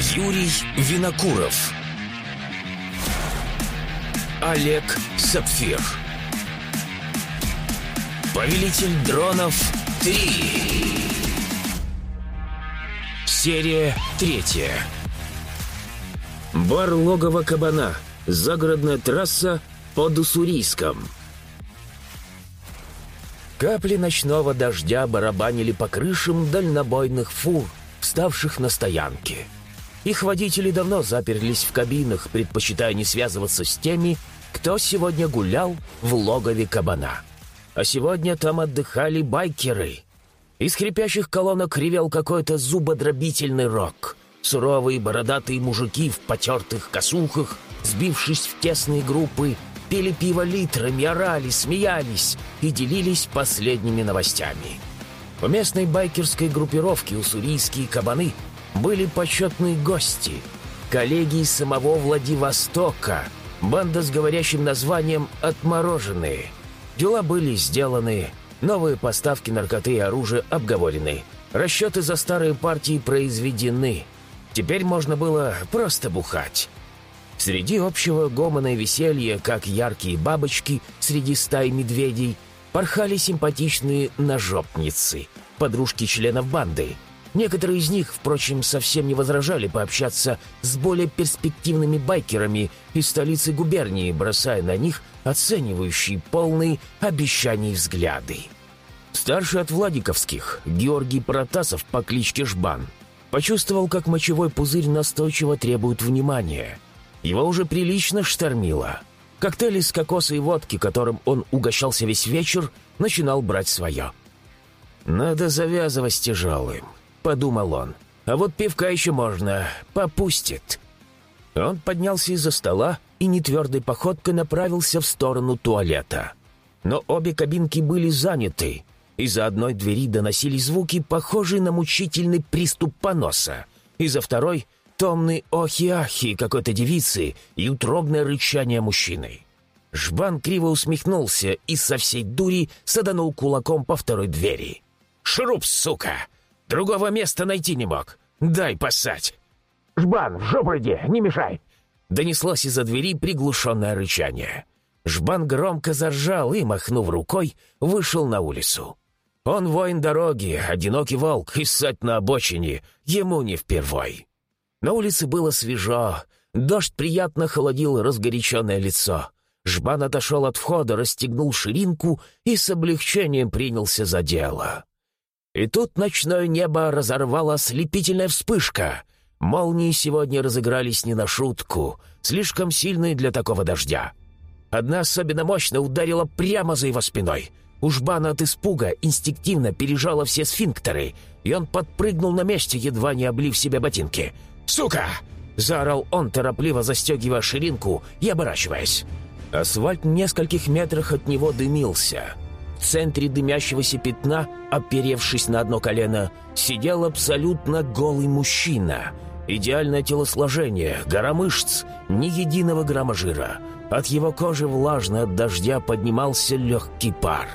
Юрий Винокуров. Олег Сапфир. Повелитель дронов 3 Серия третья. Бар логово кабана. Загородная трасса под Уссурийском. Капли ночного дождя барабанили по крышам дальнобойных фур, вставших на стоянке. Их водители давно заперлись в кабинах, предпочитая не связываться с теми, кто сегодня гулял в логове кабана. А сегодня там отдыхали байкеры. Из хрипящих колонок ревел какой-то зубодробительный рок. Суровые бородатые мужики в потертых косухах, сбившись в тесные группы, пили пиво литрами, орали, смеялись и делились последними новостями. У местной байкерской группировки уссурийские кабаны были почетные гости, коллеги из самого Владивостока, банда с говорящим названием «Отмороженные». Дела были сделаны, новые поставки наркоты и оружия обговорены, расчеты за старые партии произведены. Теперь можно было просто бухать. Среди общего гомона и веселья, как яркие бабочки среди стаи медведей, порхали симпатичные ножопницы, подружки членов банды. Некоторые из них, впрочем, совсем не возражали пообщаться с более перспективными байкерами из столицы губернии, бросая на них оценивающие полные обещаний взгляды. Старший от Владиковских, Георгий Протасов по кличке Жбан, почувствовал, как мочевой пузырь настойчиво требует внимания – его уже прилично штормило. Коктейль из кокоса и водки, которым он угощался весь вечер, начинал брать свое. «Надо завязывать с тяжелым», — подумал он. «А вот пивка еще можно, попустит». Он поднялся из-за стола и нетвердой походкой направился в сторону туалета. Но обе кабинки были заняты. Из-за одной двери доносились звуки, похожие на мучительный приступ поноса. Из-за второй — томный охи-ахи какой-то девицы и утробное рычание мужчины. Жбан криво усмехнулся и со всей дури саданул кулаком по второй двери. «Шуруп, сука! Другого места найти не мог! Дай поссать!» «Жбан, в жопу иди, не мешай!» Донеслось из-за двери приглушенное рычание. Жбан громко заржал и, махнув рукой, вышел на улицу. Он воин дороги, одинокий волк, и ссать на обочине ему не впервой. На улице было свежо, дождь приятно холодил разгоряченное лицо. Жбан отошел от входа, расстегнул ширинку и с облегчением принялся за дело. И тут ночное небо разорвала слепительная вспышка. Молнии сегодня разыгрались не на шутку, слишком сильные для такого дождя. Одна особенно мощно ударила прямо за его спиной. У Жбана от испуга инстинктивно пережала все сфинктеры, и он подпрыгнул на месте, едва не облив себе ботинки — «Сука!» — заорал он, торопливо застегивая ширинку и оборачиваясь. Асфальт в нескольких метрах от него дымился. В центре дымящегося пятна, оперевшись на одно колено, сидел абсолютно голый мужчина. Идеальное телосложение, гора мышц, ни единого грамма жира. От его кожи влажно от дождя поднимался легкий пар.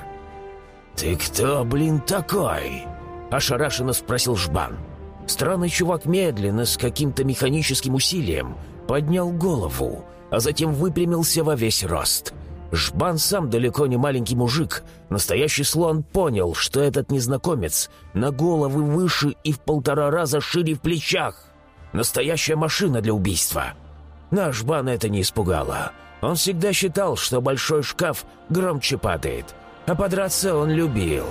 «Ты кто, блин, такой?» – ошарашенно спросил Жбан. Странный чувак медленно, с каким-то механическим усилием, поднял голову, а затем выпрямился во весь рост. Жбан сам далеко не маленький мужик. Настоящий слон понял, что этот незнакомец на головы выше и в полтора раза шире в плечах. Настоящая машина для убийства. Наш Жбана это не испугало. Он всегда считал, что большой шкаф громче падает, а подраться он любил.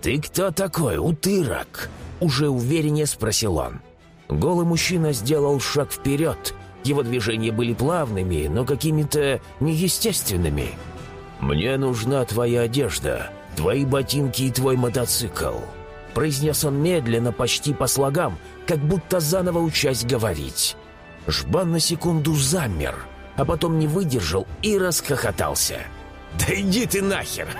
«Ты кто такой, утырок?» уже увереннее спросил он. Голый мужчина сделал шаг вперед. Его движения были плавными, но какими-то неестественными. «Мне нужна твоя одежда, твои ботинки и твой мотоцикл», произнес он медленно, почти по слогам, как будто заново учась говорить. Жбан на секунду замер, а потом не выдержал и расхохотался. «Да иди ты нахер,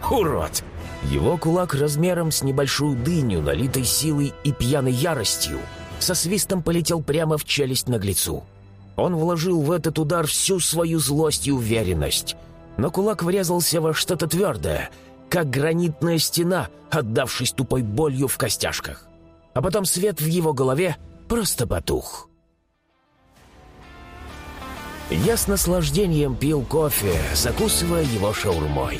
ха, урод!» Его кулак размером с небольшую дыню, налитой силой и пьяной яростью, со свистом полетел прямо в челюсть наглецу. Он вложил в этот удар всю свою злость и уверенность, но кулак врезался во что-то твердое, как гранитная стена, отдавшись тупой болью в костяшках. А потом свет в его голове просто потух. Я с наслаждением пил кофе, закусывая его шаурмой.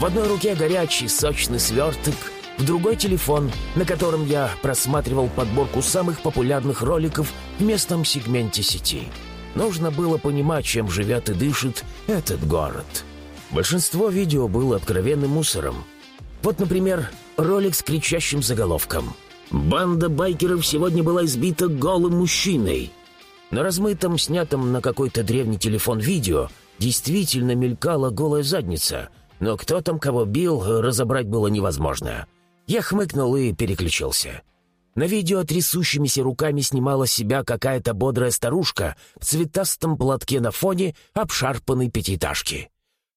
В одной руке горячий сочный сверток, в другой телефон, на котором я просматривал подборку самых популярных роликов в местном сегменте сети. Нужно было понимать, чем живет и дышит этот город. Большинство видео было откровенным мусором. Вот, например, ролик с кричащим заголовком «Банда байкеров сегодня была избита голым мужчиной». На размытом, снятом на какой-то древний телефон видео действительно мелькала голая задница, но кто там кого бил, разобрать было невозможно. Я хмыкнул и переключился. На видео трясущимися руками снимала себя какая-то бодрая старушка в цветастом платке на фоне обшарпанной пятиэтажки.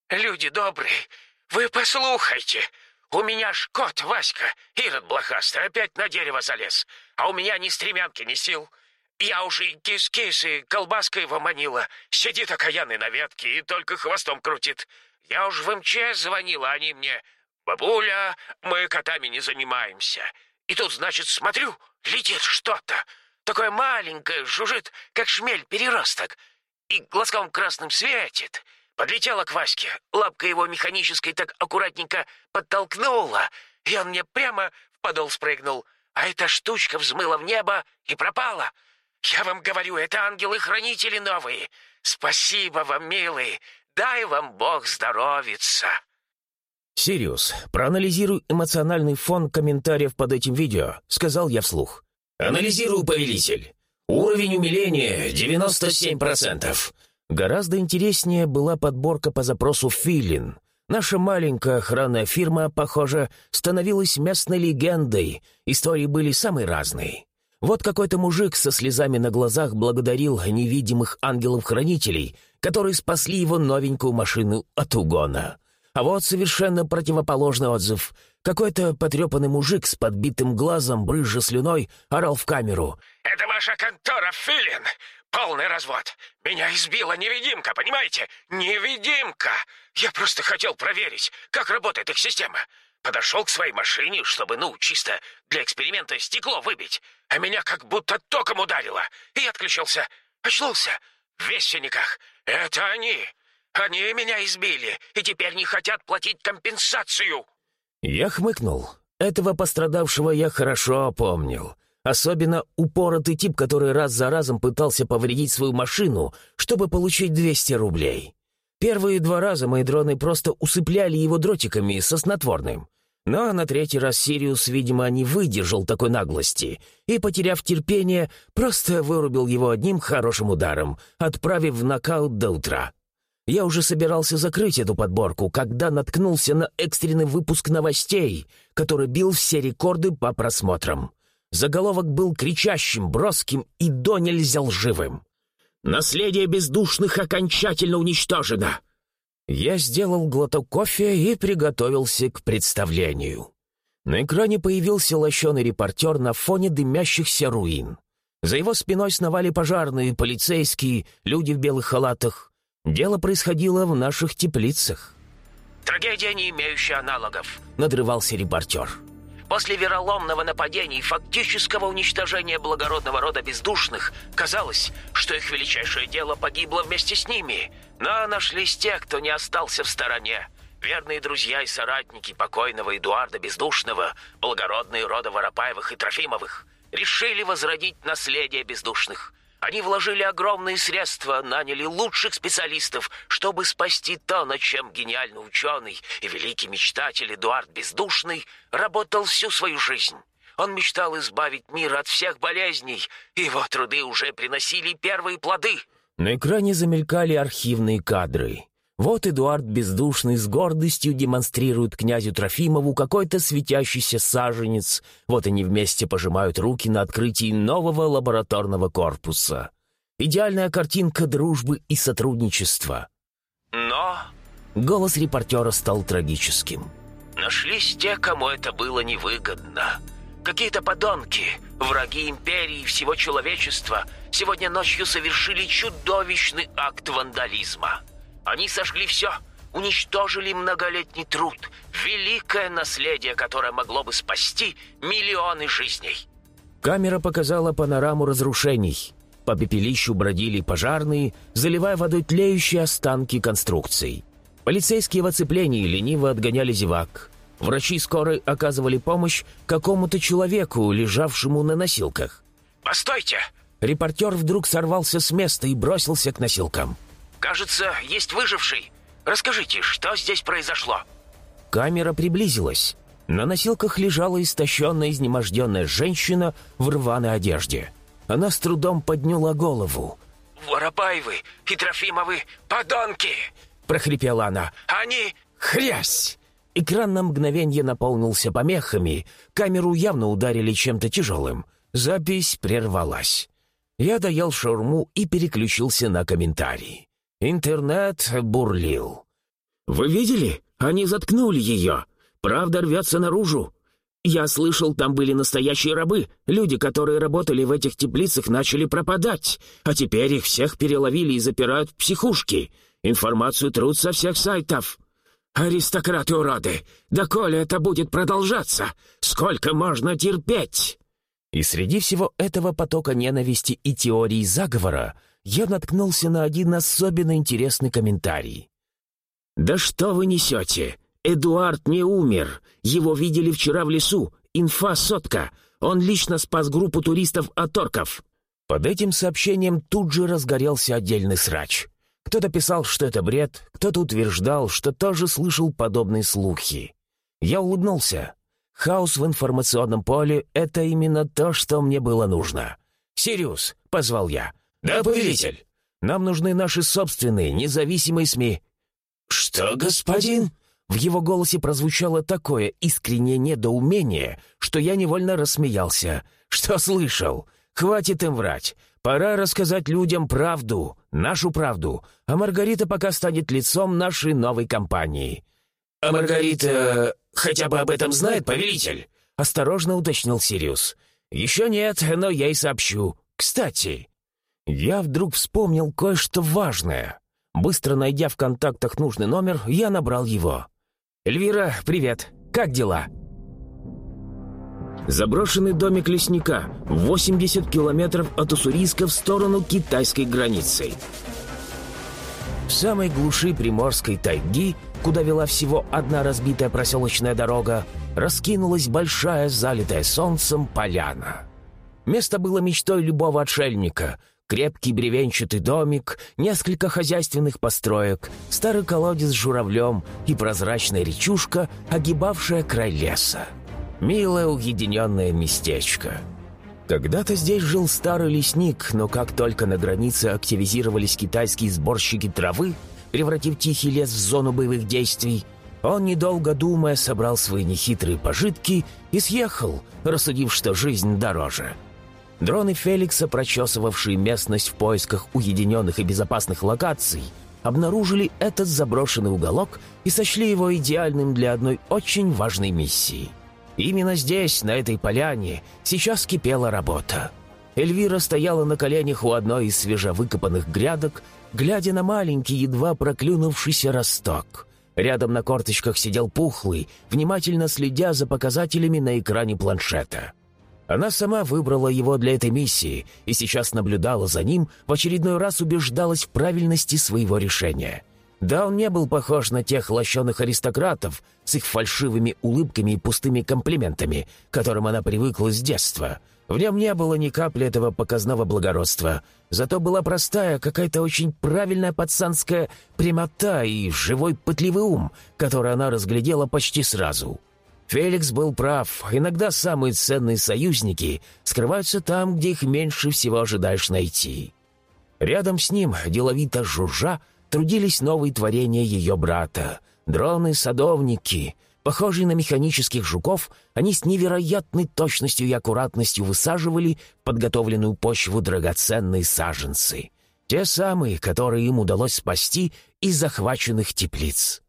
«Люди добрые, вы послухайте. У меня ж кот Васька, Ирод блохастый, опять на дерево залез, а у меня ни стремянки, ни сил. Я уже и кис-кис, и колбаской его манила. Сидит окаянный на ветке и только хвостом крутит. Я уж в МЧС звонила, они мне... «Бабуля, мы котами не занимаемся». И тут, значит, смотрю, летит что-то. Такое маленькое, жужжит, как шмель-переросток. И глазком красным светит. Подлетела к Ваське, лапка его механической так аккуратненько подтолкнула, и он мне прямо в подол спрыгнул. А эта штучка взмыла в небо и пропала. Я вам говорю, это ангелы-хранители новые. Спасибо вам, милые. Дай вам Бог здоровиться. «Сириус, проанализируй эмоциональный фон комментариев под этим видео», — сказал я вслух. «Анализирую, повелитель. Уровень умиления — 97%. Гораздо интереснее была подборка по запросу «Филин». Наша маленькая охранная фирма, похоже, становилась местной легендой. Истории были самые разные. Вот какой-то мужик со слезами на глазах благодарил невидимых ангелов-хранителей, которые спасли его новенькую машину от угона. А вот совершенно противоположный отзыв. Какой-то потрепанный мужик с подбитым глазом, брызжа слюной, орал в камеру. «Это ваша контора, Филин! Полный развод! Меня избила невидимка, понимаете? Невидимка! Я просто хотел проверить, как работает их система. Подошел к своей машине, чтобы, ну, чисто для эксперимента стекло выбить, а меня как будто током ударило, и отключился. Очнулся. Весь в синяках. Это они! Они меня избили, и теперь не хотят платить компенсацию!» Я хмыкнул. Этого пострадавшего я хорошо помнил. Особенно упоротый тип, который раз за разом пытался повредить свою машину, чтобы получить 200 рублей. Первые два раза мои дроны просто усыпляли его дротиками со снотворным. Но на третий раз Сириус, видимо, не выдержал такой наглости и, потеряв терпение, просто вырубил его одним хорошим ударом, отправив в нокаут до утра. Я уже собирался закрыть эту подборку, когда наткнулся на экстренный выпуск новостей, который бил все рекорды по просмотрам. Заголовок был кричащим, броским и до нельзя лживым. «Наследие бездушных окончательно уничтожено!» Я сделал глоток кофе и приготовился к представлению. На экране появился лощеный репортер на фоне дымящихся руин. За его спиной сновали пожарные, полицейские, люди в белых халатах. Дело происходило в наших теплицах. «Трагедия, не имеющая аналогов», — надрывался репортер. После вероломного нападения и фактического уничтожения благородного рода бездушных, казалось, что их величайшее дело погибло вместе с ними. Но нашлись те, кто не остался в стороне. Верные друзья и соратники покойного Эдуарда Бездушного, благородные рода Воропаевых и Трофимовых, решили возродить наследие бездушных. Они вложили огромные средства, наняли лучших специалистов, чтобы спасти то, над чем гениальный ученый и великий мечтатель Эдуард Бездушный работал всю свою жизнь. Он мечтал избавить мир от всех болезней, и его труды уже приносили первые плоды. На экране замелькали архивные кадры. Вот Эдуард Бездушный с гордостью демонстрирует князю Трофимову какой-то светящийся саженец. Вот они вместе пожимают руки на открытии нового лабораторного корпуса. Идеальная картинка дружбы и сотрудничества. Но... Голос репортера стал трагическим. Нашлись те, кому это было невыгодно. Какие-то подонки, враги империи и всего человечества, сегодня ночью совершили чудовищный акт вандализма. Они сожгли все, уничтожили многолетний труд, великое наследие, которое могло бы спасти миллионы жизней. Камера показала панораму разрушений. По пепелищу бродили пожарные, заливая водой тлеющие останки конструкций. Полицейские в оцеплении лениво отгоняли зевак. Врачи скорой оказывали помощь какому-то человеку, лежавшему на носилках. «Постойте!» Репортер вдруг сорвался с места и бросился к носилкам. «Кажется, есть выживший. Расскажите, что здесь произошло?» Камера приблизилась. На носилках лежала истощенная, изнеможденная женщина в рваной одежде. Она с трудом подняла голову. «Воропаевы и Трофимовы — подонки!» — прохрипела она. «Они...» «Хрясь!» Экран на мгновение наполнился помехами. Камеру явно ударили чем-то тяжелым. Запись прервалась. Я доел шаурму и переключился на комментарии. Интернет бурлил. «Вы видели? Они заткнули ее. Правда рвется наружу. Я слышал, там были настоящие рабы. Люди, которые работали в этих теплицах, начали пропадать. А теперь их всех переловили и запирают в психушки. Информацию труд со всех сайтов. Аристократы-уроды! Да коли это будет продолжаться, сколько можно терпеть?» И среди всего этого потока ненависти и теории заговора я наткнулся на один особенно интересный комментарий. «Да что вы несете? Эдуард не умер. Его видели вчера в лесу. Инфа сотка. Он лично спас группу туристов от орков». Под этим сообщением тут же разгорелся отдельный срач. Кто-то писал, что это бред, кто-то утверждал, что тоже слышал подобные слухи. Я улыбнулся. Хаос в информационном поле — это именно то, что мне было нужно. «Сириус», — позвал я. «Да, повелитель». «Нам нужны наши собственные, независимые СМИ». «Что, господин?» В его голосе прозвучало такое искреннее недоумение, что я невольно рассмеялся. «Что слышал? Хватит им врать. Пора рассказать людям правду, нашу правду, а Маргарита пока станет лицом нашей новой компании». «А Маргарита хотя бы об этом знает, повелитель?» — осторожно уточнил Сириус. «Еще нет, но я и сообщу. Кстати...» Я вдруг вспомнил кое-что важное. Быстро найдя в контактах нужный номер, я набрал его. «Эльвира, привет. Как дела?» Заброшенный домик лесника, 80 километров от Уссурийска в сторону китайской границы. В самой глуши приморской тайги, куда вела всего одна разбитая проселочная дорога, раскинулась большая, залитая солнцем поляна. Место было мечтой любого отшельника — Крепкий бревенчатый домик, несколько хозяйственных построек, старый колодец с журавлем и прозрачная речушка, огибавшая край леса. Милое уединенное местечко. Когда-то здесь жил старый лесник, но как только на границе активизировались китайские сборщики травы, превратив тихий лес в зону боевых действий, он, недолго думая, собрал свои нехитрые пожитки и съехал, рассудив, что жизнь дороже — Дроны Феликса, прочесывавшие местность в поисках уединенных и безопасных локаций, обнаружили этот заброшенный уголок и сочли его идеальным для одной очень важной миссии. Именно здесь, на этой поляне, сейчас кипела работа. Эльвира стояла на коленях у одной из свежевыкопанных грядок, глядя на маленький, едва проклюнувшийся росток. Рядом на корточках сидел Пухлый, внимательно следя за показателями на экране планшета. Она сама выбрала его для этой миссии и сейчас наблюдала за ним, в очередной раз убеждалась в правильности своего решения. Да, он не был похож на тех лощеных аристократов с их фальшивыми улыбками и пустыми комплиментами, к которым она привыкла с детства. В нем не было ни капли этого показного благородства. Зато была простая, какая-то очень правильная пацанская прямота и живой пытливый ум, который она разглядела почти сразу. Феликс был прав. Иногда самые ценные союзники скрываются там, где их меньше всего ожидаешь найти. Рядом с ним, деловито жужжа, трудились новые творения ее брата. Дроны-садовники. Похожие на механических жуков, они с невероятной точностью и аккуратностью высаживали подготовленную почву драгоценные саженцы. Те самые, которые им удалось спасти из захваченных теплиц.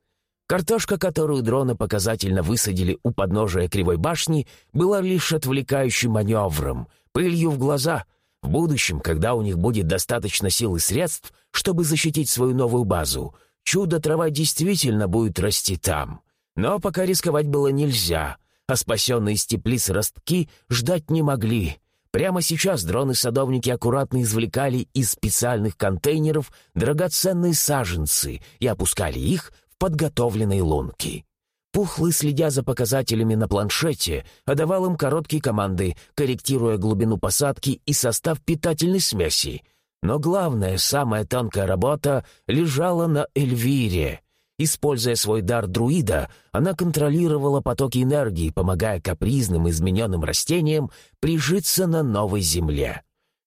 Картошка, которую дроны показательно высадили у подножия Кривой башни, была лишь отвлекающим маневром, пылью в глаза. В будущем, когда у них будет достаточно сил и средств, чтобы защитить свою новую базу, чудо-трава действительно будет расти там. Но пока рисковать было нельзя, а спасенные из теплиц ростки ждать не могли. Прямо сейчас дроны-садовники аккуратно извлекали из специальных контейнеров драгоценные саженцы и опускали их в подготовленные лунки. Пухлый, следя за показателями на планшете, отдавал им короткие команды, корректируя глубину посадки и состав питательной смеси. Но главная, самая тонкая работа лежала на Эльвире. Используя свой дар друида, она контролировала потоки энергии, помогая капризным измененным растениям прижиться на новой земле.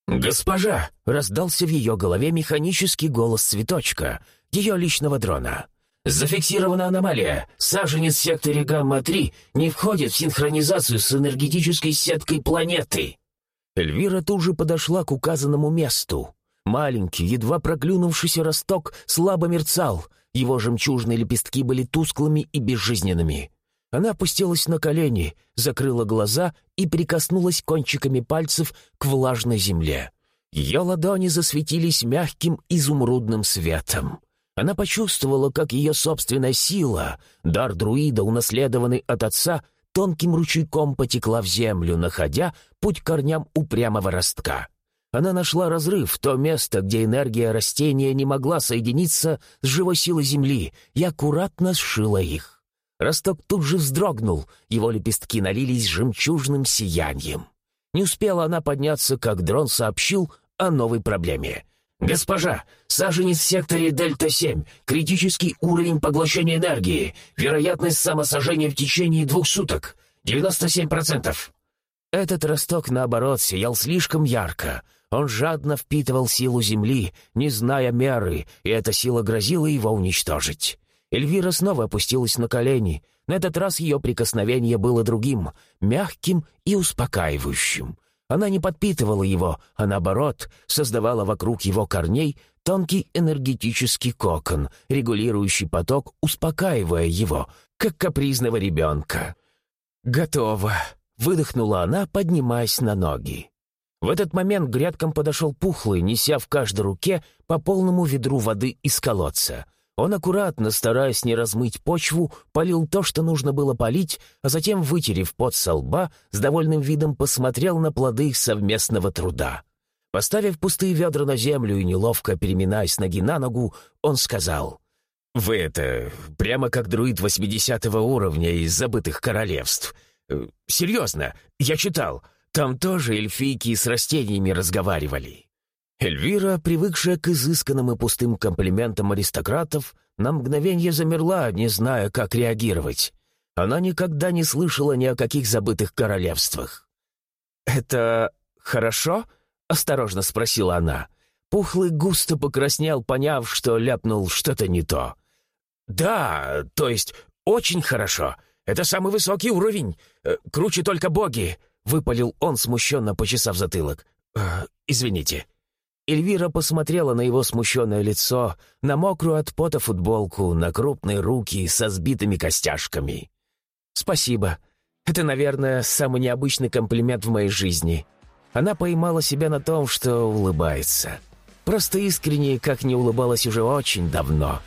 «Госпожа!» — раздался в ее голове механический голос цветочка, ее личного дрона. Зафиксирована аномалия. Саженец в секторе Гамма-3 не входит в синхронизацию с энергетической сеткой планеты. Эльвира тут же подошла к указанному месту. Маленький, едва проклюнувшийся росток слабо мерцал. Его жемчужные лепестки были тусклыми и безжизненными. Она опустилась на колени, закрыла глаза и прикоснулась кончиками пальцев к влажной земле. Ее ладони засветились мягким изумрудным светом. Она почувствовала, как ее собственная сила, дар друида, унаследованный от отца, тонким ручейком потекла в землю, находя путь к корням упрямого ростка. Она нашла разрыв, то место, где энергия растения не могла соединиться с живой силой земли, и аккуратно сшила их. Росток тут же вздрогнул, его лепестки налились жемчужным сиянием. Не успела она подняться, как дрон сообщил о новой проблеме — «Госпожа, саженец в секторе Дельта-7, критический уровень поглощения энергии, вероятность самосожжения в течение двух суток, 97%. Этот росток, наоборот, сиял слишком ярко. Он жадно впитывал силу Земли, не зная меры, и эта сила грозила его уничтожить. Эльвира снова опустилась на колени. На этот раз ее прикосновение было другим, мягким и успокаивающим. Она не подпитывала его, а наоборот, создавала вокруг его корней тонкий энергетический кокон, регулирующий поток, успокаивая его, как капризного ребенка. «Готово», — выдохнула она, поднимаясь на ноги. В этот момент к грядкам подошел пухлый, неся в каждой руке по полному ведру воды из колодца. Он аккуратно, стараясь не размыть почву, полил то, что нужно было полить, а затем, вытерев пот со лба, с довольным видом посмотрел на плоды их совместного труда. Поставив пустые ведра на землю и неловко переминаясь ноги на ногу, он сказал, «Вы это прямо как друид восьмидесятого уровня из забытых королевств. Э, серьезно, я читал, там тоже эльфийки с растениями разговаривали». Эльвира, привыкшая к изысканным и пустым комплиментам аристократов, на мгновение замерла, не зная, как реагировать. Она никогда не слышала ни о каких забытых королевствах. «Это хорошо?» — осторожно спросила она. Пухлый густо покраснел, поняв, что ляпнул что-то не то. «Да, то есть очень хорошо. Это самый высокий уровень. Э, круче только боги», — выпалил он, смущенно почесав затылок. «Э, «Извините». Эльвира посмотрела на его смущенное лицо, на мокрую от пота футболку, на крупные руки со сбитыми костяшками. «Спасибо. Это, наверное, самый необычный комплимент в моей жизни». Она поймала себя на том, что улыбается. Просто искренне, как не улыбалась уже очень давно.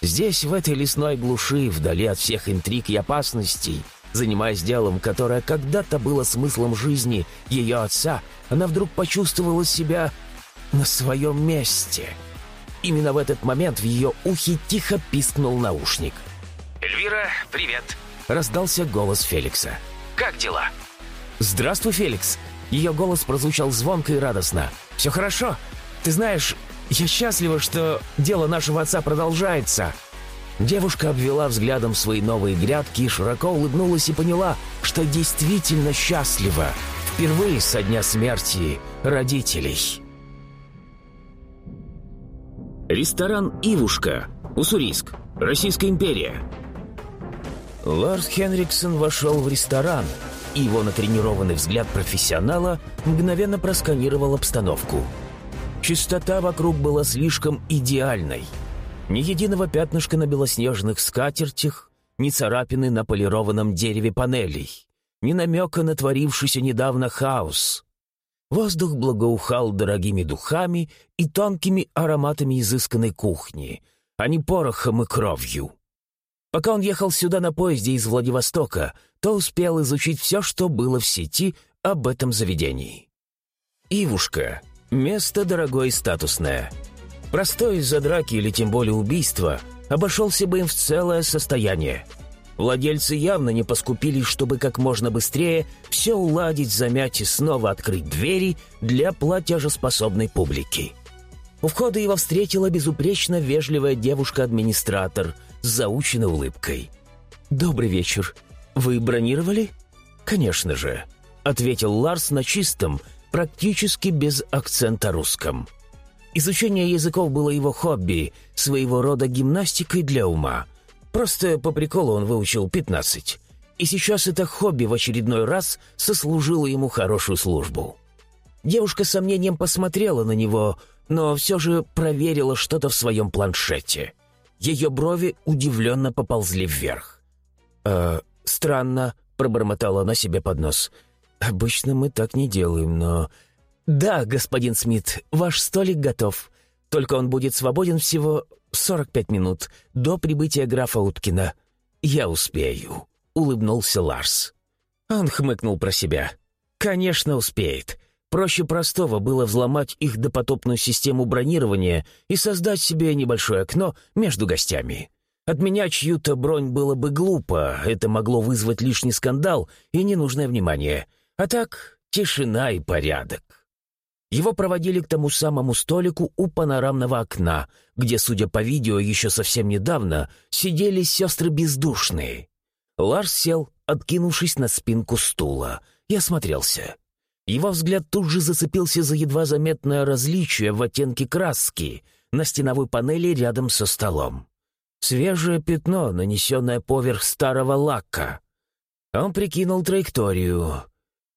Здесь, в этой лесной глуши, вдали от всех интриг и опасностей, занимаясь делом, которое когда-то было смыслом жизни ее отца, она вдруг почувствовала себя на своем месте. Именно в этот момент в ее ухе тихо пискнул наушник. «Эльвира, привет!» — раздался голос Феликса. «Как дела?» «Здравствуй, Феликс!» Ее голос прозвучал звонко и радостно. «Все хорошо. Ты знаешь, я счастлива, что дело нашего отца продолжается». Девушка обвела взглядом свои новые грядки, широко улыбнулась и поняла, что действительно счастлива. Впервые со дня смерти родителей. Ресторан «Ивушка», Уссурийск, Российская империя. Ларс Хенриксон вошел в ресторан, и его натренированный взгляд профессионала мгновенно просканировал обстановку. Чистота вокруг была слишком идеальной. Ни единого пятнышка на белоснежных скатертях, ни царапины на полированном дереве панелей, ни намека на творившийся недавно хаос. Воздух благоухал дорогими духами и тонкими ароматами изысканной кухни, а не порохом и кровью. Пока он ехал сюда на поезде из Владивостока, то успел изучить все, что было в сети об этом заведении. Ивушка — место дорогое и статусное. Простой из-за драки или тем более убийства обошелся бы им в целое состояние. Владельцы явно не поскупились, чтобы как можно быстрее все уладить, замять и снова открыть двери для платежеспособной публики. У входа его встретила безупречно вежливая девушка-администратор с заученной улыбкой. «Добрый вечер. Вы бронировали?» «Конечно же», — ответил Ларс на чистом, практически без акцента русском. Изучение языков было его хобби, своего рода гимнастикой для ума. Просто по приколу он выучил 15. И сейчас это хобби в очередной раз сослужило ему хорошую службу. Девушка с сомнением посмотрела на него, но все же проверила что-то в своем планшете. Ее брови удивленно поползли вверх. «Э, странно», — пробормотала она себе под нос. «Обычно мы так не делаем, но...» «Да, господин Смит, ваш столик готов. Только он будет свободен всего 45 минут до прибытия графа Уткина. Я успею», — улыбнулся Ларс. Он хмыкнул про себя. «Конечно, успеет. Проще простого было взломать их допотопную систему бронирования и создать себе небольшое окно между гостями. Отменять чью-то бронь было бы глупо, это могло вызвать лишний скандал и ненужное внимание. А так тишина и порядок. Его проводили к тому самому столику у панорамного окна, где, судя по видео, еще совсем недавно сидели сестры бездушные. Ларс сел, откинувшись на спинку стула, и осмотрелся. Его взгляд тут же зацепился за едва заметное различие в оттенке краски на стеновой панели рядом со столом. Свежее пятно, нанесенное поверх старого лака. Он прикинул траекторию.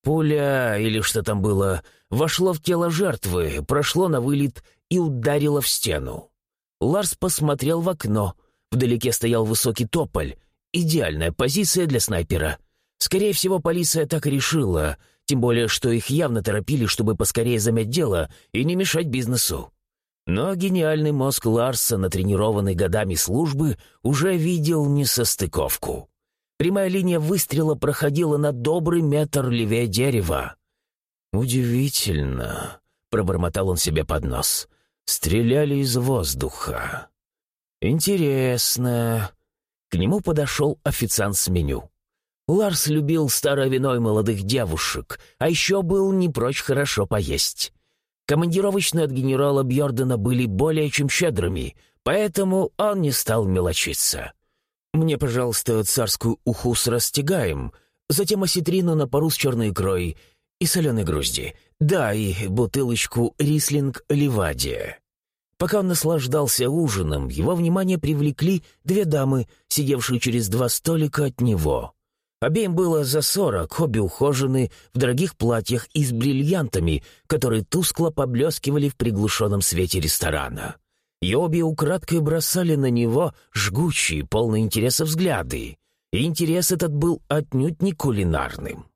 Пуля, или что там было, вошло в тело жертвы, прошло на вылет и ударило в стену. Ларс посмотрел в окно. Вдалеке стоял высокий тополь. Идеальная позиция для снайпера. Скорее всего, полиция так и решила, тем более, что их явно торопили, чтобы поскорее замять дело и не мешать бизнесу. Но гениальный мозг Ларса, натренированный годами службы, уже видел несостыковку. Прямая линия выстрела проходила на добрый метр левее дерева. «Удивительно», — пробормотал он себе под нос. «Стреляли из воздуха». «Интересно». К нему подошел официант с меню. Ларс любил старое вино и молодых девушек, а еще был не прочь хорошо поесть. Командировочные от генерала Бьордена были более чем щедрыми, поэтому он не стал мелочиться. «Мне, пожалуйста, царскую уху с растягаем, затем осетрину на пару с черной икрой и соленой грузди. Да, и бутылочку рислинг ливадия». Пока он наслаждался ужином, его внимание привлекли две дамы, сидевшие через два столика от него. Обеим было за сорок, обе ухожены, в дорогих платьях и с бриллиантами, которые тускло поблескивали в приглушенном свете ресторана. И обе украдкой бросали на него жгучие, полные интереса взгляды. И интерес этот был отнюдь не кулинарным.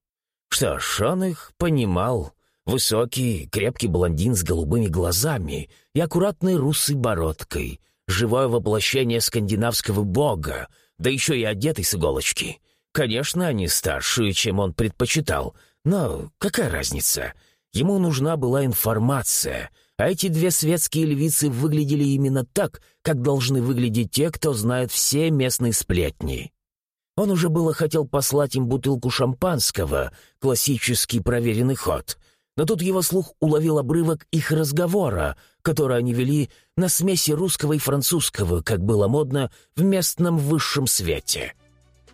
Что ж, он их понимал. Высокий, крепкий блондин с голубыми глазами и аккуратной русой бородкой, живое воплощение скандинавского бога, да еще и одетый с иголочки — Конечно, они старше, чем он предпочитал, но какая разница? Ему нужна была информация, а эти две светские львицы выглядели именно так, как должны выглядеть те, кто знает все местные сплетни. Он уже было хотел послать им бутылку шампанского, классический проверенный ход, но тут его слух уловил обрывок их разговора, который они вели на смеси русского и французского, как было модно в местном высшем свете.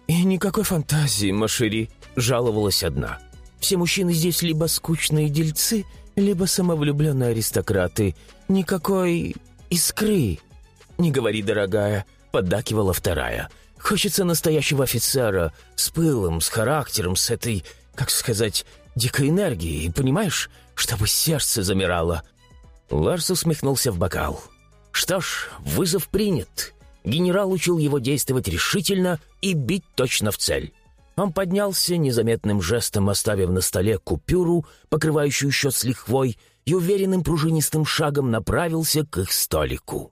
«И никакой фантазии, Машери», — жаловалась одна. «Все мужчины здесь либо скучные дельцы, либо самовлюбленные аристократы. Никакой искры». «Не говори, дорогая», — поддакивала вторая. «Хочется настоящего офицера, с пылом, с характером, с этой, как сказать, дикой энергией, понимаешь? Чтобы сердце замирало». Ларс усмехнулся в бокал. «Что ж, вызов принят. Генерал учил его действовать решительно и бить точно в цель. Он поднялся, незаметным жестом оставив на столе купюру, покрывающую счет с лихвой, и уверенным пружинистым шагом направился к их столику.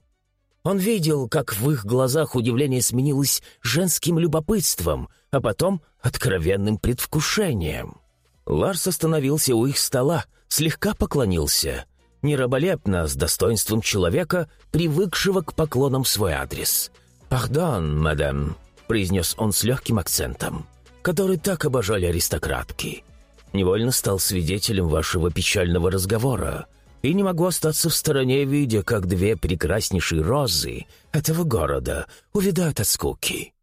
Он видел, как в их глазах удивление сменилось женским любопытством, а потом откровенным предвкушением. Ларс остановился у их стола, слегка поклонился. Не раболепно, с достоинством человека, привыкшего к поклонам в свой адрес. «Пардон, мадам», — произнес он с легким акцентом, который так обожали аристократки. «Невольно стал свидетелем вашего печального разговора и не могу остаться в стороне, видя, как две прекраснейшие розы этого города увядают от скуки».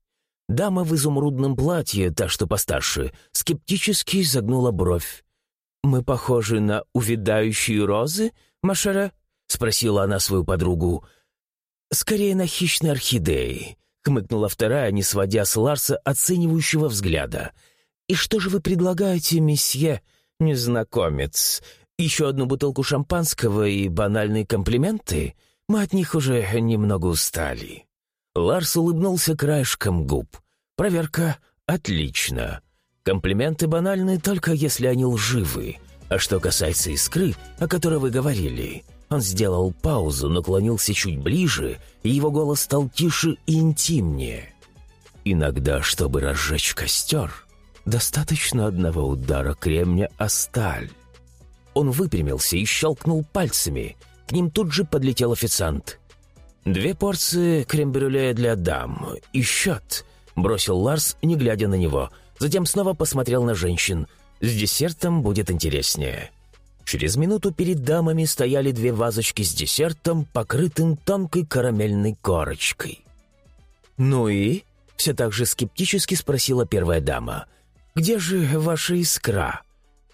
Дама в изумрудном платье, та, что постарше, скептически изогнула бровь. «Мы похожи на увядающие розы, Машера?» — спросила она свою подругу. «Скорее на хищные орхидеи», — хмыкнула вторая, не сводя с Ларса оценивающего взгляда. «И что же вы предлагаете, месье, незнакомец? Еще одну бутылку шампанского и банальные комплименты? Мы от них уже немного устали». Ларс улыбнулся краешком губ. «Проверка отлично. Комплименты банальны только если они лживы. А что касается искры, о которой вы говорили...» Он сделал паузу, наклонился чуть ближе, и его голос стал тише и интимнее. «Иногда, чтобы разжечь костер, достаточно одного удара кремня о сталь». Он выпрямился и щелкнул пальцами. К ним тут же подлетел официант. «Две порции крем-брюле для дам и счет», — бросил Ларс, не глядя на него. Затем снова посмотрел на женщин. «С десертом будет интереснее». Через минуту перед дамами стояли две вазочки с десертом, покрытым тонкой карамельной корочкой. «Ну и?» — все так же скептически спросила первая дама. «Где же ваша искра?»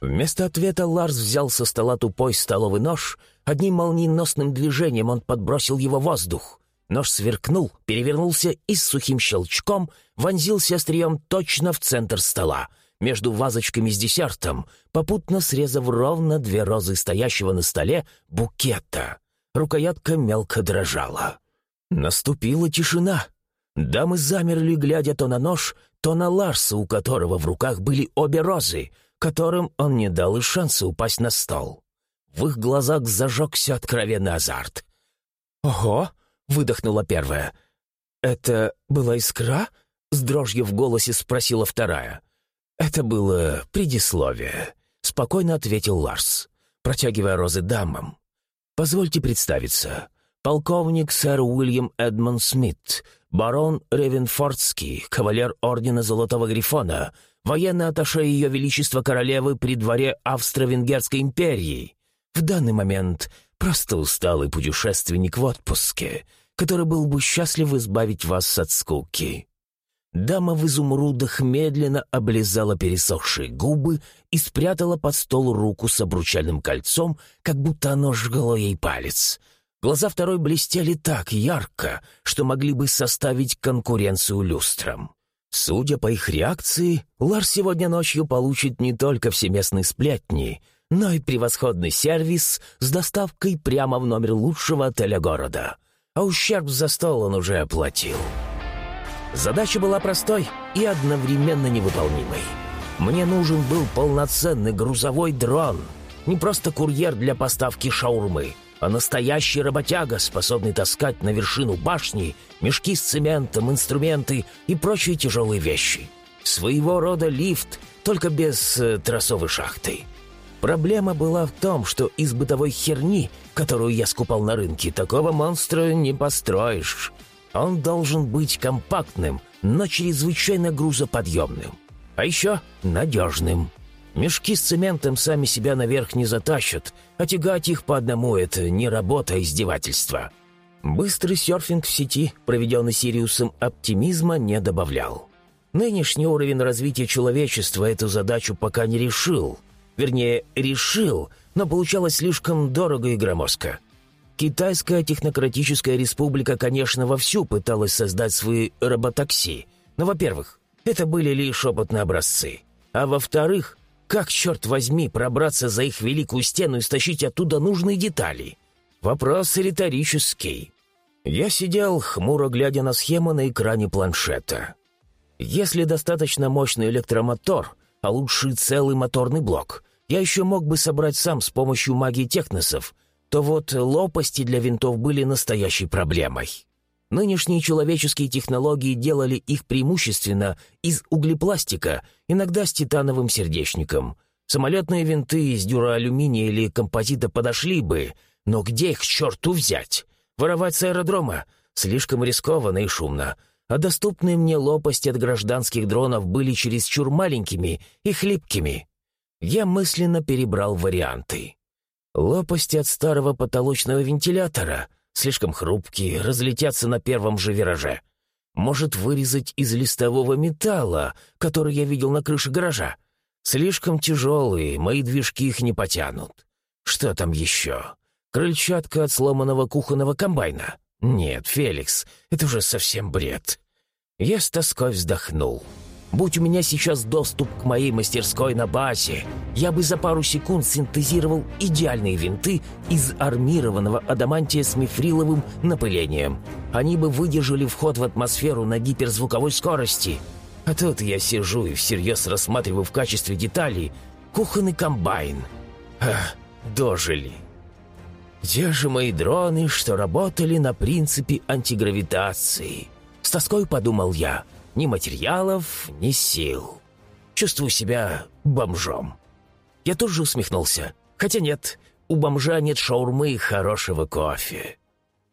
Вместо ответа Ларс взял со стола тупой столовый нож. Одним молниеносным движением он подбросил его в воздух. Нож сверкнул, перевернулся и с сухим щелчком вонзился острием точно в центр стола, между вазочками с десертом, попутно срезав ровно две розы стоящего на столе букета. Рукоятка мелко дрожала. Наступила тишина. Дамы замерли, глядя то на нож, то на Ларса, у которого в руках были обе розы — которым он не дал и шанса упасть на стол. В их глазах зажегся откровенный азарт. «Ого!» — выдохнула первая. «Это была искра?» — с дрожью в голосе спросила вторая. «Это было предисловие», — спокойно ответил Ларс, протягивая розы дамам. «Позвольте представиться. Полковник сэр Уильям Эдмонд Смит, барон Ревенфордский, кавалер Ордена Золотого Грифона, военный атташе Ее Величества Королевы при дворе Австро-Венгерской империи. В данный момент просто усталый путешественник в отпуске, который был бы счастлив избавить вас от скуки». Дама в изумрудах медленно облизала пересохшие губы и спрятала под стол руку с обручальным кольцом, как будто оно жгло ей палец. Глаза второй блестели так ярко, что могли бы составить конкуренцию люстрам. Судя по их реакции, Ларс сегодня ночью получит не только всеместные сплетни, но и превосходный сервис с доставкой прямо в номер лучшего отеля города. А ущерб за стол он уже оплатил. Задача была простой и одновременно невыполнимой. Мне нужен был полноценный грузовой дрон, не просто курьер для поставки шаурмы — а настоящий работяга, способный таскать на вершину башни мешки с цементом, инструменты и прочие тяжелые вещи. Своего рода лифт, только без э, тросовой шахты. Проблема была в том, что из бытовой херни, которую я скупал на рынке, такого монстра не построишь. Он должен быть компактным, но чрезвычайно грузоподъемным. А еще надежным. Мешки с цементом сами себя наверх не затащат, а тягать их по одному — это не работа, а издевательство. Быстрый серфинг в сети, проведенный Сириусом, оптимизма не добавлял. Нынешний уровень развития человечества эту задачу пока не решил. Вернее, решил, но получалось слишком дорого и громоздко. Китайская технократическая республика, конечно, вовсю пыталась создать свои роботакси. Но, во-первых, это были лишь опытные образцы. А во-вторых, как, черт возьми, пробраться за их великую стену и стащить оттуда нужные детали? Вопрос риторический. Я сидел, хмуро глядя на схему на экране планшета. Если достаточно мощный электромотор, а лучше целый моторный блок, я еще мог бы собрать сам с помощью магии техносов, то вот лопасти для винтов были настоящей проблемой. Нынешние человеческие технологии делали их преимущественно из углепластика, иногда с титановым сердечником. Самолетные винты из дюроалюминия или композита подошли бы, но где их черту взять? Воровать с аэродрома? Слишком рискованно и шумно. А доступные мне лопасти от гражданских дронов были чересчур маленькими и хлипкими. Я мысленно перебрал варианты. Лопасти от старого потолочного вентилятора, слишком хрупкие, разлетятся на первом же вираже. Может вырезать из листового металла, который я видел на крыше гаража. Слишком тяжелые, мои движки их не потянут. Что там еще? Крыльчатка от сломанного кухонного комбайна? Нет, Феликс, это уже совсем бред. Я с тоской вздохнул. Будь у меня сейчас доступ к моей мастерской на базе, я бы за пару секунд синтезировал идеальные винты из армированного адамантия с мифриловым напылением. Они бы выдержали вход в атмосферу на гиперзвуковой скорости. А тут я сижу и всерьез рассматриваю в качестве деталей кухонный комбайн. Ах, дожили. Где же мои дроны, что работали на принципе антигравитации? С тоской подумал я — ни материалов, ни сил. Чувствую себя бомжом. Я тоже усмехнулся. Хотя нет, у бомжа нет шаурмы и хорошего кофе.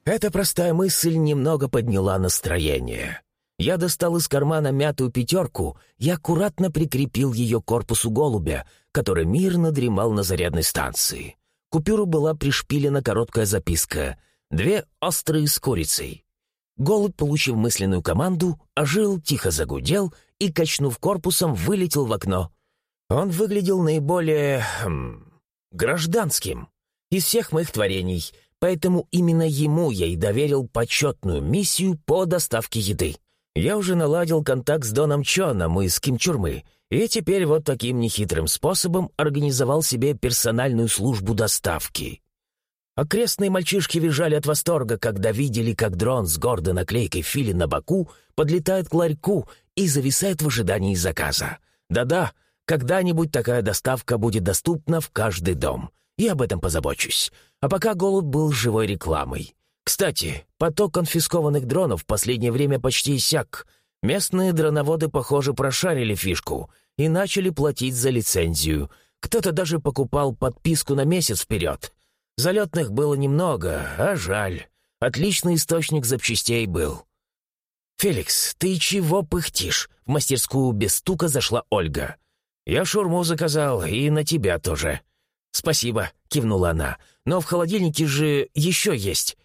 Эта простая мысль немного подняла настроение. Я достал из кармана мятую пятерку и аккуратно прикрепил ее к корпусу голубя, который мирно дремал на зарядной станции. Купюру была пришпилена короткая записка «Две острые с курицей». Голубь, получив мысленную команду, ожил, тихо загудел и, качнув корпусом, вылетел в окно. Он выглядел наиболее... Хм, гражданским из всех моих творений, поэтому именно ему я и доверил почетную миссию по доставке еды. Я уже наладил контакт с Доном Чоном из Кимчурмы, и теперь вот таким нехитрым способом организовал себе персональную службу доставки. Окрестные мальчишки визжали от восторга, когда видели, как дрон с гордой наклейкой Фили на боку подлетает к ларьку и зависает в ожидании заказа. Да-да, когда-нибудь такая доставка будет доступна в каждый дом. Я об этом позабочусь. А пока голубь был живой рекламой. Кстати, поток конфискованных дронов в последнее время почти иссяк. Местные дроноводы, похоже, прошарили фишку и начали платить за лицензию. Кто-то даже покупал подписку на месяц вперед — Залетных было немного, а жаль. Отличный источник запчастей был. «Феликс, ты чего пыхтишь?» В мастерскую без стука зашла Ольга. «Я шурму заказал, и на тебя тоже». «Спасибо», — кивнула она. «Но в холодильнике же еще есть».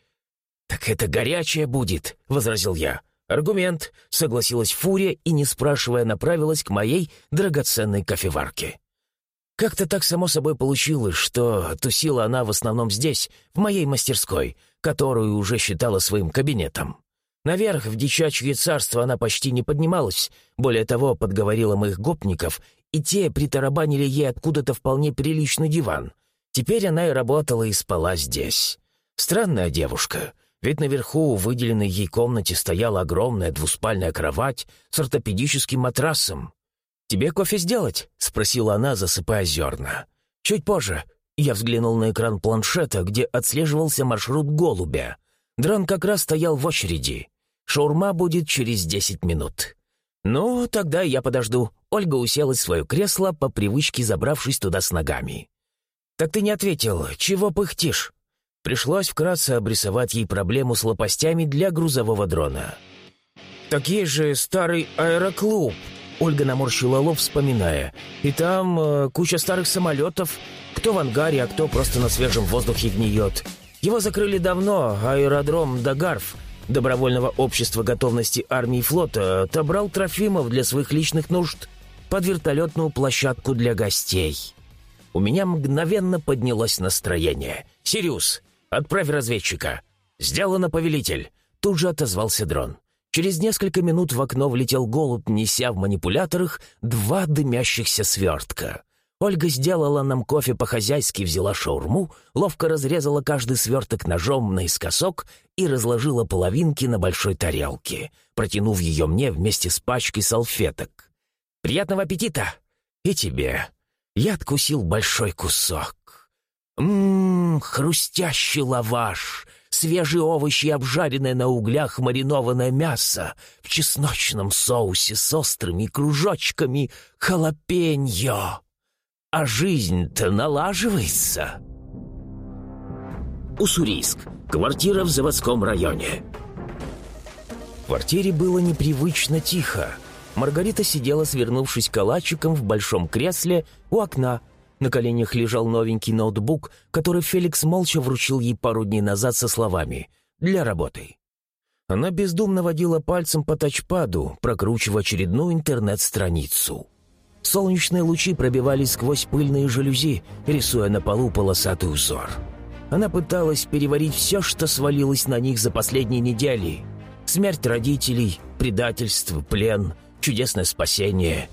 «Так это горячее будет», — возразил я. «Аргумент», — согласилась Фурия и, не спрашивая, направилась к моей драгоценной кофеварке. Как-то так само собой получилось, что тусила она в основном здесь, в моей мастерской, которую уже считала своим кабинетом. Наверх, в дичачье царство, она почти не поднималась, более того, подговорила моих гопников, и те притарабанили ей откуда-то вполне приличный диван. Теперь она и работала, и спала здесь. Странная девушка, ведь наверху в выделенной ей комнате стояла огромная двуспальная кровать с ортопедическим матрасом. «Тебе кофе сделать?» — спросила она, засыпая зерна. «Чуть позже». Я взглянул на экран планшета, где отслеживался маршрут голубя. Дрон как раз стоял в очереди. Шаурма будет через десять минут. «Ну, тогда я подожду». Ольга уселась в свое кресло, по привычке забравшись туда с ногами. «Так ты не ответил. Чего пыхтишь?» Пришлось вкратце обрисовать ей проблему с лопастями для грузового дрона. «Так есть же старый аэроклуб», Ольга наморщила лоб, вспоминая. «И там э, куча старых самолетов. Кто в ангаре, а кто просто на свежем воздухе гниет. Его закрыли давно, аэродром Дагарф, добровольного общества готовности армии и флота, отобрал Трофимов для своих личных нужд под вертолетную площадку для гостей. У меня мгновенно поднялось настроение. «Сириус, отправь разведчика». «Сделано, повелитель», — тут же отозвался дрон. Через несколько минут в окно влетел голубь, неся в манипуляторах два дымящихся свертка. Ольга сделала нам кофе по-хозяйски, взяла шаурму, ловко разрезала каждый сверток ножом наискосок и разложила половинки на большой тарелке, протянув ее мне вместе с пачкой салфеток. «Приятного аппетита! И тебе!» Я откусил большой кусок. Ммм, хрустящий лаваш, свежие овощи обжаренное на углях маринованное мясо в чесночном соусе с острыми кружочками халапеньо. А жизнь-то налаживается. Уссурийск. Квартира в заводском районе. В квартире было непривычно тихо. Маргарита сидела, свернувшись калачиком в большом кресле у окна. На коленях лежал новенький ноутбук, который Феликс молча вручил ей пару дней назад со словами «для работы». Она бездумно водила пальцем по тачпаду, прокручивая очередную интернет-страницу. Солнечные лучи пробивались сквозь пыльные жалюзи, рисуя на полу полосатый узор. Она пыталась переварить все, что свалилось на них за последние недели. Смерть родителей, предательство, плен, чудесное спасение.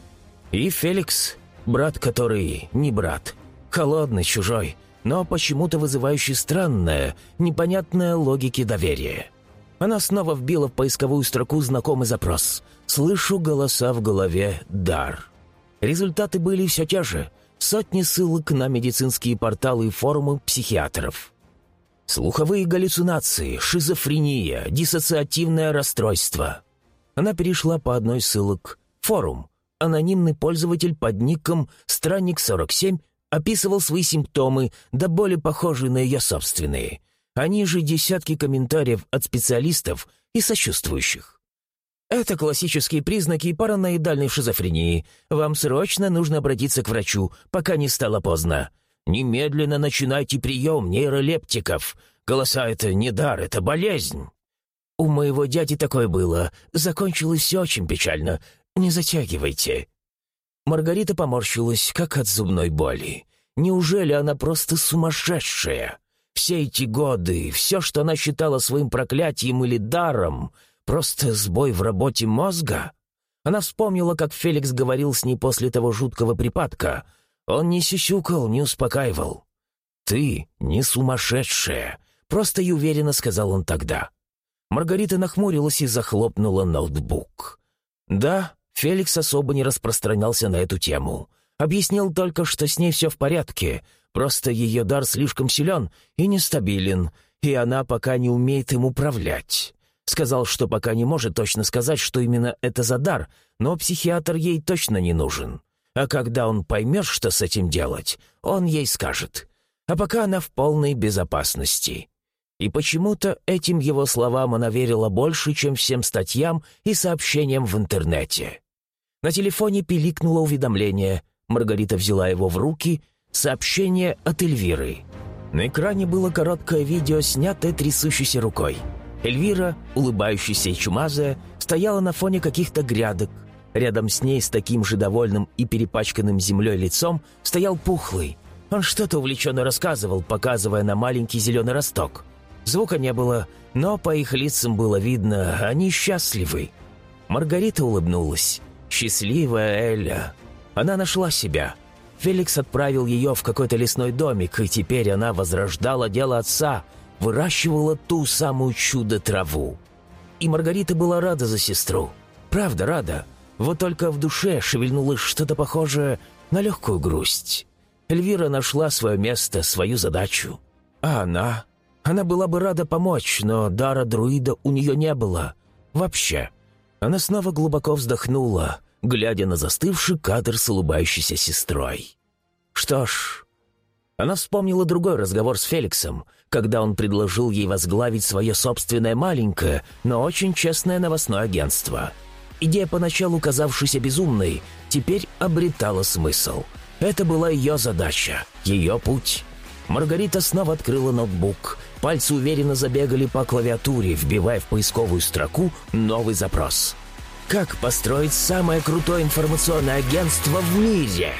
И Феликс, брат который не брат, холодный, чужой, но почему-то вызывающий странное, непонятное логики доверия. Она снова вбила в поисковую строку знакомый запрос. «Слышу голоса в голове. Дар». Результаты были все те же. Сотни ссылок на медицинские порталы и форумы психиатров. Слуховые галлюцинации, шизофрения, диссоциативное расстройство. Она перешла по одной ссылок. Форум. Анонимный пользователь под ником «Странник47» описывал свои симптомы, да более похожие на ее собственные. Они же десятки комментариев от специалистов и сочувствующих. Это классические признаки параноидальной шизофрении. Вам срочно нужно обратиться к врачу, пока не стало поздно. Немедленно начинайте прием нейролептиков. Голоса — это не дар, это болезнь. У моего дяди такое было. Закончилось все очень печально. Не затягивайте». Маргарита поморщилась, как от зубной боли. Неужели она просто сумасшедшая? Все эти годы, все, что она считала своим проклятием или даром, Просто сбой в работе мозга? Она вспомнила, как Феликс говорил с ней после того жуткого припадка. Он не сисюкал, не успокаивал. «Ты не сумасшедшая», — просто и уверенно сказал он тогда. Маргарита нахмурилась и захлопнула ноутбук. Да, Феликс особо не распространялся на эту тему. Объяснил только, что с ней все в порядке, просто ее дар слишком силен и нестабилен, и она пока не умеет им управлять. Сказал, что пока не может точно сказать, что именно это за дар, но психиатр ей точно не нужен. А когда он поймет, что с этим делать, он ей скажет. А пока она в полной безопасности. И почему-то этим его словам она верила больше, чем всем статьям и сообщениям в интернете. На телефоне пиликнуло уведомление. Маргарита взяла его в руки. Сообщение от Эльвиры. На экране было короткое видео, снятое трясущейся рукой. Эльвира, улыбающаяся и чумазая, стояла на фоне каких-то грядок. Рядом с ней, с таким же довольным и перепачканным землей лицом, стоял пухлый. Он что-то увлеченно рассказывал, показывая на маленький зеленый росток. Звука не было, но по их лицам было видно, они счастливы. Маргарита улыбнулась. Счастливая Эля. Она нашла себя. Феликс отправил ее в какой-то лесной домик, и теперь она возрождала дело отца — выращивала ту самую чудо-траву. И Маргарита была рада за сестру. Правда, рада. Вот только в душе шевельнулось что-то похожее на легкую грусть. Эльвира нашла свое место, свою задачу. А она? Она была бы рада помочь, но дара друида у нее не было. Вообще. Она снова глубоко вздохнула, глядя на застывший кадр с улыбающейся сестрой. Что ж, она вспомнила другой разговор с Феликсом, когда он предложил ей возглавить свое собственное маленькое, но очень честное новостное агентство. Идея, поначалу казавшаяся безумной, теперь обретала смысл. Это была ее задача, ее путь. Маргарита снова открыла ноутбук. Пальцы уверенно забегали по клавиатуре, вбивая в поисковую строку новый запрос. «Как построить самое крутое информационное агентство в мире?»